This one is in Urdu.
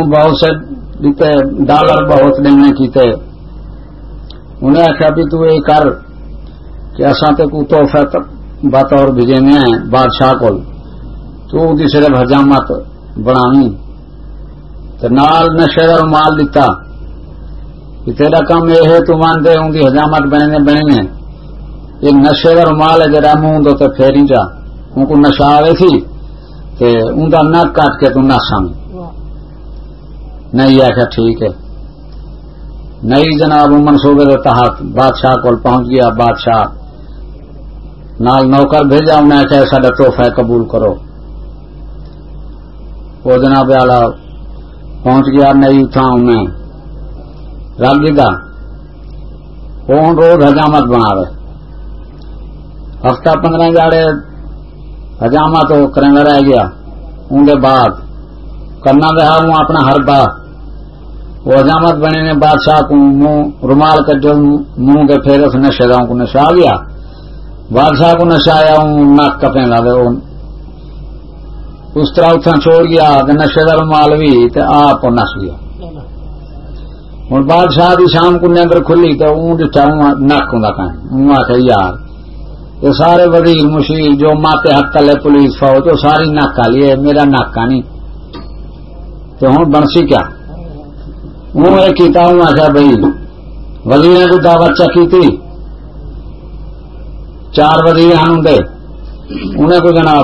بہت سے دیتے ڈالر بہت لینے کیتے۔ انہیں آخیا بھی تو یہ کر کہ اصا تو کو تحفہ بطور بھیجنے ہیں بادشاہ کو تو دی صرف حجامت بنانی۔ تو نال نشے کا مال دیتا۔ کہ تیرا کام یہ ہے، تو مانتے ان کی حجامت بنے بنے یہ نشے کا رومال ہے، جرا منہ تو پھیری جا۔ ان کو نشا آئے تھی، تے ان کا نک کٹ کے تو نسا نہیں آخیا ٹھیک ہے۔ نئی جناب منصوبے کے تحت بادشاہ کو پہنچ گیا، بادشاہ نال نوکر بھیجا انہیں آخیا سارا توحفہ قبول کرو۔ وہ جناب والا پہنچ گیا نئی تھا انہیں رل گا وہ ہوں روز حجامت بنا رہے۔ ہفتہ پندرہ جاڑے حجامت تو کریں رہ گیا۔ اندر بعد کرنا رہا ہوں اپنا ہر بار وہ حجامت بنے نے بادشاہ کو منہ رومال کر جو منہ کے پھر اس نشے گاؤں کو نشا آ گیا بادشاہ کو نشا آیا ہوں نک کپے لگے اس طرح اتنا چھوڑ گیا، کہ نشے کا رومال بھی آپ نس گیا ہوں بادشاہ کی شام کو نیندر کھلی تو اون ڈٹا نک ہوں منہ آ یار، یہ سارے وزیر مشیر جو ماتے حق لے پولیس فوج، وہ ساری ناکا لیے، میرا ناکا نہیں۔ تو ہوں بنسی کیا؟ ہوں یہ کیتا ہوں آخیا بھائی، وزیر کو دعوت چکی اچھا چار وزیر ہوں دے، انہیں کوئی جناب